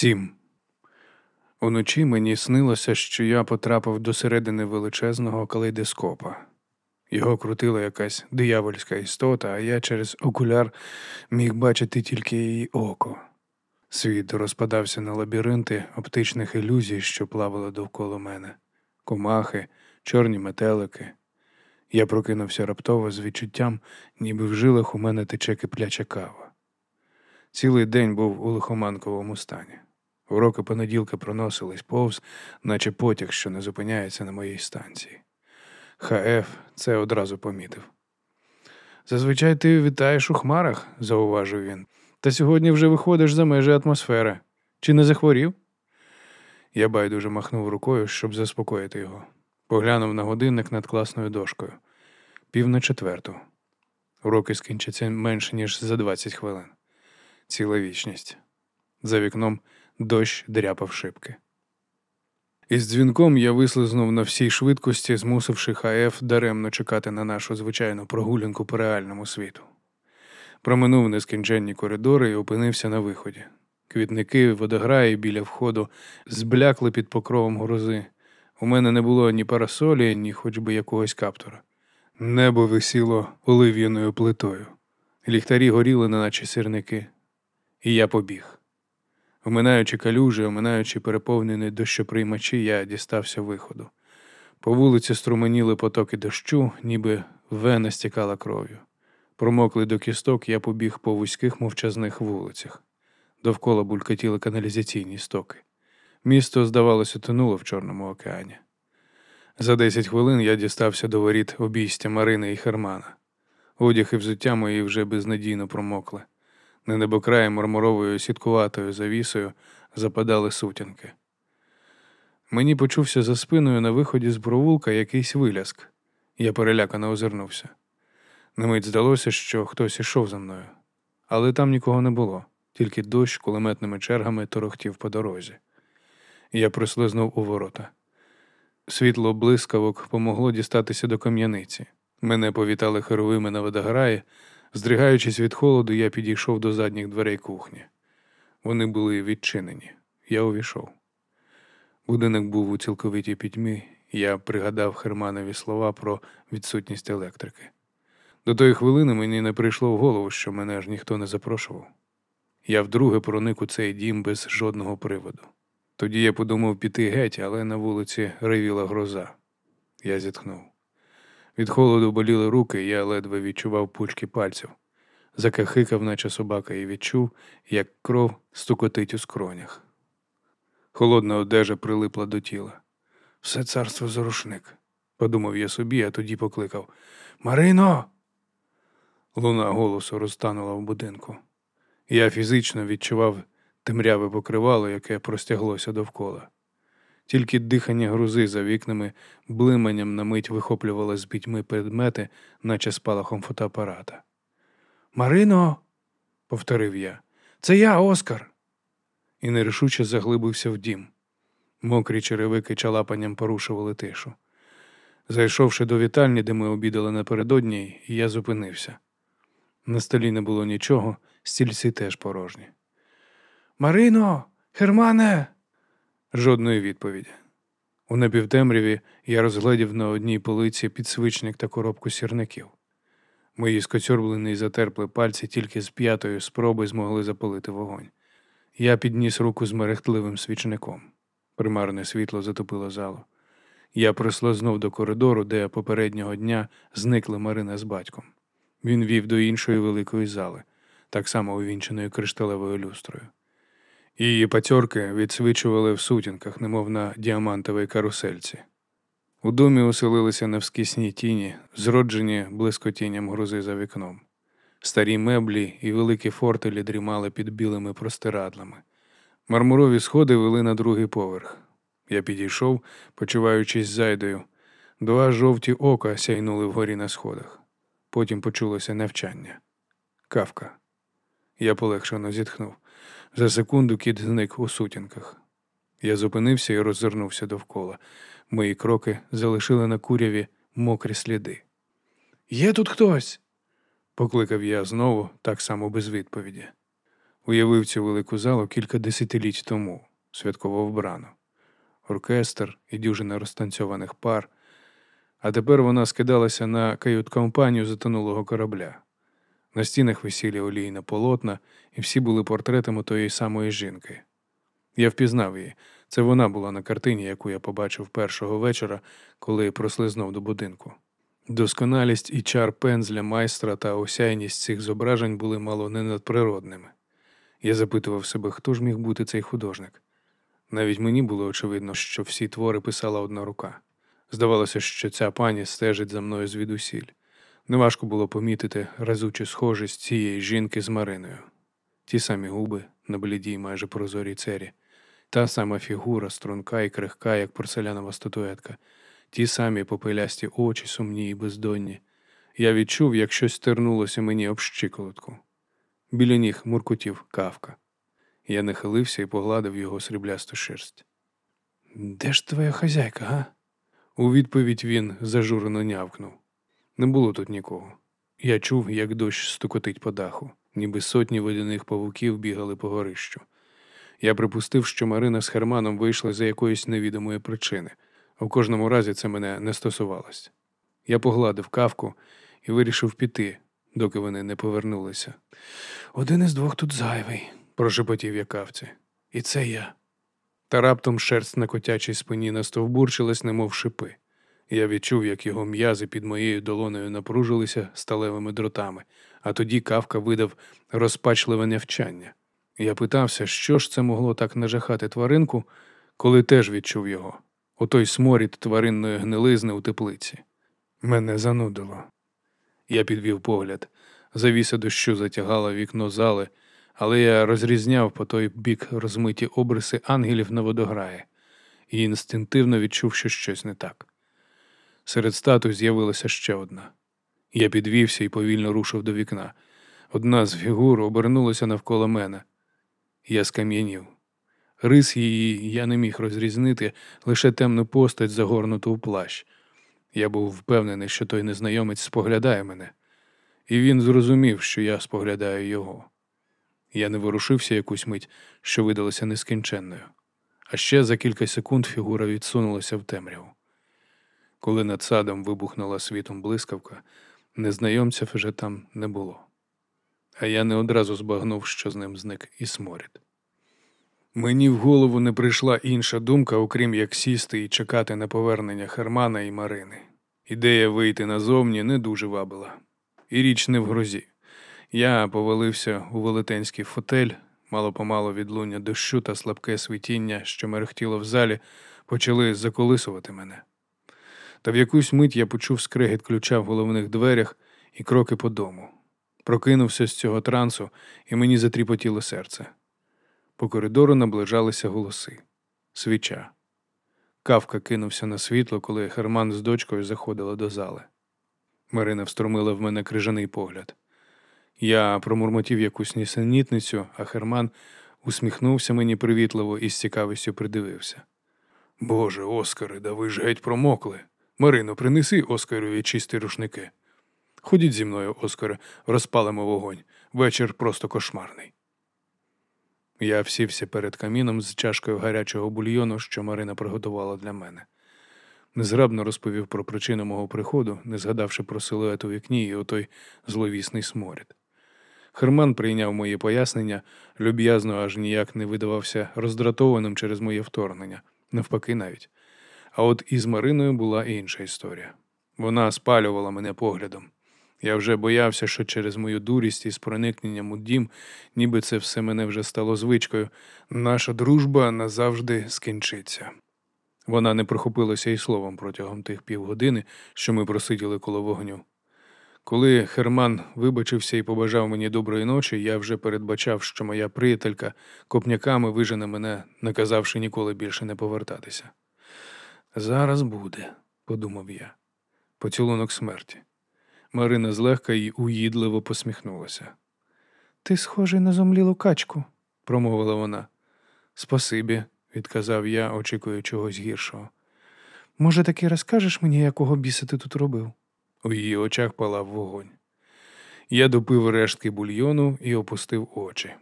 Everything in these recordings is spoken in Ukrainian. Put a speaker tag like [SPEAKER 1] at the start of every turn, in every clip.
[SPEAKER 1] Сім. Уночі мені снилося, що я потрапив до середини величезного калейдоскопа. Його крутила якась диявольська істота, а я через окуляр міг бачити тільки її око. Світ розпадався на лабіринти оптичних ілюзій, що плавали довкола мене, комахи, чорні метелики. Я прокинувся раптово з відчуттям, ніби в жилах у мене тече кипляча кава. Цілий день був у лихоманковому стані. Уроки понеділка проносились повз, наче потяг, що не зупиняється на моїй станції. ХФ це одразу помітив. Зазвичай ти вітаєш у хмарах, зауважив він, та сьогодні вже виходиш за межі атмосфери. Чи не захворів? Я байдуже махнув рукою, щоб заспокоїти його. Поглянув на годинник над класною дошкою. Пів на четверту. Уроки скінчаться менше, ніж за 20 хвилин. Ціла вічність. За вікном дощ дряпав шибки. Із дзвінком я вислизнув на всій швидкості, змусивши ХФ даремно чекати на нашу звичайну прогулянку по реальному світу. Проминув нескінченні коридори і опинився на виході. Квітники, водограї біля входу зблякли під покровом грози. У мене не було ні парасолі, ні хоч би якогось каптора. Небо висіло олив'яною плитою. Ліхтарі горіли, неначе сірники, і я побіг. Оминаючи калюжі, оминаючи переповнені дощоприймачі, я дістався виходу. По вулиці струменіли потоки дощу, ніби вена стікала кров'ю. Промоклий до кісток, я побіг по вузьких мовчазних вулицях. Довкола булькотіли каналізаційні стоки. Місто, здавалося, тонуло в Чорному океані. За десять хвилин я дістався до воріт обійстя Марини і Хермана. Одяг і взуття мої вже безнадійно промокли. На небокраї мармуровою сіткуватою завісою западали сутінки. Мені почувся за спиною на виході з провулка якийсь виляск. Я перелякано озирнувся. На мить здалося, що хтось ішов за мною, але там нікого не було, тільки дощ кулеметними чергами торохтів по дорозі. Я прислизнув у ворота. Світло блискавок помогло дістатися до кам'яниці. Мене повітали херовими на водограї. Здригаючись від холоду, я підійшов до задніх дверей кухні. Вони були відчинені. Я увійшов. Будинок був у цілковитій пітьмі, я пригадав Херманові слова про відсутність електрики. До тої хвилини мені не прийшло в голову, що мене ж ніхто не запрошував. Я вдруге проник у цей дім без жодного приводу. Тоді я подумав піти геть, але на вулиці ревіла гроза. Я зітхнув. Від холоду боліли руки, я ледве відчував пучки пальців. Закахикав, наче собака, і відчув, як кров стукотить у скронях. Холодна одежа прилипла до тіла. Все царство зарушник, подумав я собі, а тоді покликав Марино. Луна голосу розтанула в будинку. Я фізично відчував темряве покривало, яке простяглося довкола. Тільки дихання грузи за вікнами блиманням на мить вихоплювало з пітьми предмети, наче спалахом фотоапарата. Марино, повторив я, це я, Оскар. І нерішуче заглибився в дім. Мокрі черевики чалапанням порушували тишу. Зайшовши до вітальні, де ми обідали напередодні, я зупинився. На столі не було нічого, стільці теж порожні. Марино, Хермане. Жодної відповіді. У напівтемряві я розглядів на одній полиці підсвичник та коробку сірників. Мої скоцьорблені й затерпли пальці тільки з п'ятої спроби змогли запалити вогонь. Я підніс руку з мерехтливим свічником. Примарне світло затопило залу. Я прислазнув до коридору, де попереднього дня зникли Марина з батьком. Він вів до іншої великої зали, так само увінченої кришталевою люстрою. Її пацьорки відсвічували в сутінках, немов на діамантовій карусельці. У домі оселилися навскісні тіні, зроджені блискотінням грози за вікном. Старі меблі і великі фортелі дрімали під білими простирадлами. Мармурові сходи вели на другий поверх. Я підійшов, почуваючись зайдою. Два жовті ока сяйнули вгорі на сходах. Потім почулося навчання. Кавка. Я полегшено зітхнув. За секунду кіт зник у сутінках. Я зупинився і роззирнувся довкола. Мої кроки залишили на куряві мокрі сліди. Є тут хтось? покликав я знову, так само без відповіді. Уявив цю велику залу кілька десятиліть тому, святково вбрану. Оркестр і дюжина розтанцьованих пар, а тепер вона скидалася на кают-компанію затонулого корабля. На стінах висіли олійна полотна, і всі були портретами тої самої жінки. Я впізнав її. Це вона була на картині, яку я побачив першого вечора, коли прослизнув до будинку. Досконалість і чар пензля майстра та осяйність цих зображень були мало не надприродними. Я запитував себе, хто ж міг бути цей художник. Навіть мені було очевидно, що всі твори писала одна рука. Здавалося, що ця пані стежить за мною звідусіль. Неважко було помітити разучу схожість цієї жінки з Мариною. Ті самі губи на блідій, майже прозорій цері, та сама фігура, струнка і крихка, як порцелянова статуетка, ті самі попелясті очі, сумні і бездонні. Я відчув, як щось тернулося мені об щиколотку. Біля ніг муркотів кавка. Я нахилився і погладив його сріблясту шерсть. Де ж твоя хазяйка, га? У відповідь він зажурено нявкнув. Не було тут нікого. Я чув, як дощ стукотить по даху, ніби сотні водяних павуків бігали по горищу. Я припустив, що Марина з Херманом вийшли за якоїсь невідомої причини, в кожному разі це мене не стосувалось. Я погладив кавку і вирішив піти, доки вони не повернулися. Один із двох тут зайвий, прошепотів я кавці. І це я. Та раптом шерсть на котячій спині настовбурчилась, немов шипи. Я відчув, як його м'язи під моєю долоною напружилися сталевими дротами, а тоді кавка видав розпачливе нявчання. Я питався, що ж це могло так нажахати тваринку, коли теж відчув його, отой сморід тваринної гнилизни у теплиці. Мене занудило. Я підвів погляд. Завіса дощу затягала вікно зали, але я розрізняв по той бік розмиті обриси ангелів на водограї і інстинктивно відчув, що щось не так. Серед статуй з'явилася ще одна. Я підвівся і повільно рушив до вікна. Одна з фігур обернулася навколо мене. Я скам'янів. Рис її я не міг розрізнити, лише темну постать, загорнуту в плащ. Я був впевнений, що той незнайомець споглядає мене, і він зрозумів, що я споглядаю його. Я не ворушився якусь мить, що видалася нескінченною, а ще за кілька секунд фігура відсунулася в темряву. Коли над садом вибухнула світом блискавка, незнайомця вже там не було. А я не одразу збагнув, що з ним зник і сморід. Мені в голову не прийшла інша думка, окрім як сісти і чекати на повернення Хермана і Марини. Ідея вийти назовні не дуже вабила. І річ не в грозі. Я повалився у велетенський фотель, мало помалу відлуння дощу та слабке світіння, що мерехтіло в залі, почали заколисувати мене. Та в якусь мить я почув скрегіт ключа в головних дверях і кроки по дому. Прокинувся з цього трансу, і мені затріпотіло серце. По коридору наближалися голоси. Свіча. Кавка кинувся на світло, коли Херман з дочкою заходила до зали. Марина встромила в мене крижаний погляд. Я промурмотів якусь нісенітницю, а Херман усміхнувся мені привітливо і з цікавістю придивився. Боже, Оскари, да ви ж геть промокли. Марино, принеси Оскарові чисті рушники. Ходіть зі мною, Оскаре, розпалимо вогонь. Вечір просто кошмарний. Я всівся перед каміном з чашкою гарячого бульйону, що Марина приготувала для мене. Незграбно розповів про причину мого приходу, не згадавши про силует у вікні і отой зловісний сморід. Херман прийняв мої пояснення, люб'язно аж ніяк не видавався роздратованим через моє вторгнення, навпаки, навіть. А от із Мариною була інша історія. Вона спалювала мене поглядом. Я вже боявся, що через мою дурість із проникненням у дім, ніби це все мене вже стало звичкою, наша дружба назавжди скінчиться. Вона не прохопилася і словом протягом тих півгодини, що ми просиділи коло вогню. Коли Херман вибачився і побажав мені доброї ночі, я вже передбачав, що моя приятелька копняками вижене мене, наказавши ніколи більше не повертатися. Зараз буде, подумав я, поцілунок смерті. Марина злегка й уїдливо посміхнулася. Ти схожий на зомлілу качку, промовила вона. Спасибі, відказав я, очікуючи чогось гіршого. Може, таки розкажеш мені, якого біса ти тут робив? У її очах палав вогонь. Я допив рештки бульйону і опустив очі.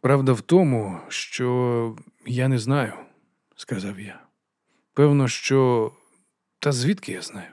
[SPEAKER 1] Правда в тому, що я не знаю, сказав я. Певно, що. Та звідки я знаю?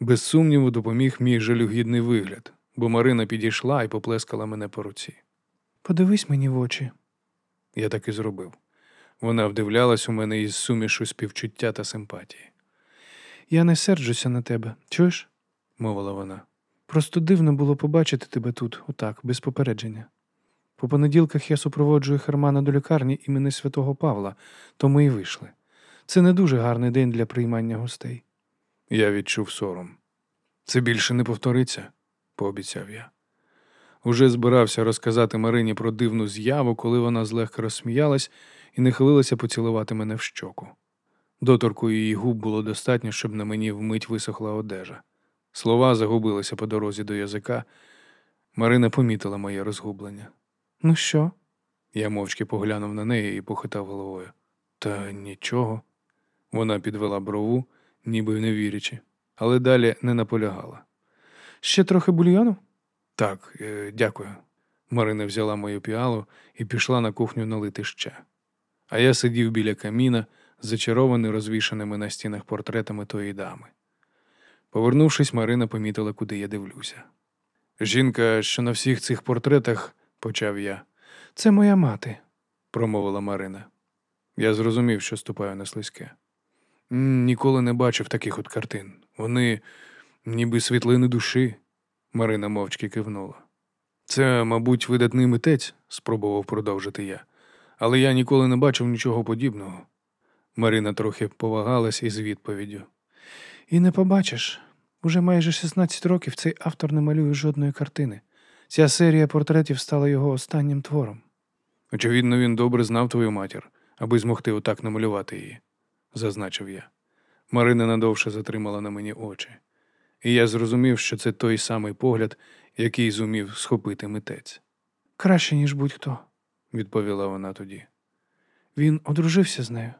[SPEAKER 1] Без сумніву допоміг мій жалюгідний вигляд, бо Марина підійшла і поплескала мене по руці. Подивись мені в очі. Я так і зробив. Вона вдивлялась у мене із сумішу співчуття та симпатії. Я не серджуся на тебе, чуєш? мовила вона. Просто дивно було побачити тебе тут, отак, без попередження. По понеділках я супроводжую Хермана до лікарні імені святого Павла, тому і вийшли. Це не дуже гарний день для приймання гостей. Я відчув сором. Це більше не повториться, пообіцяв я. Уже збирався розказати Марині про дивну з'яву, коли вона злегка розсміялась і нахилилася поцілувати мене в щоку. Доторку її губ було достатньо, щоб на мені вмить висохла одежа. Слова загубилися по дорозі до язика. Марина помітила моє розгублення. Ну що? Я мовчки поглянув на неї і похитав головою. Та нічого. Вона підвела брову, ніби не вірячи, але далі не наполягала. Ще трохи бульйону? Так, е, дякую. Марина взяла мою піалу і пішла на кухню налити ще. А я сидів біля каміна, зачарований розвішаними на стінах портретами тої дами. Повернувшись, Марина помітила, куди я дивлюся. Жінка, що на всіх цих портретах, почав я. Це моя мати, промовила Марина. Я зрозумів, що ступаю на слизьке. «М, Ніколи не бачив таких от картин. Вони ніби світлини душі. Марина мовчки кивнула. Це, мабуть, видатний митець, спробував продовжити я, але я ніколи не бачив нічого подібного. Марина трохи повагалась із відповіддю. І не побачиш. Уже майже 16 років цей автор не малює жодної картини. Ця серія портретів стала його останнім твором. Очевидно, він добре знав твою матір, аби змогти отак намалювати її, зазначив я. Марина надовше затримала на мені очі, і я зрозумів, що це той самий погляд, який зумів схопити митець. Краще, ніж будь-хто, відповіла вона тоді. Він одружився з нею.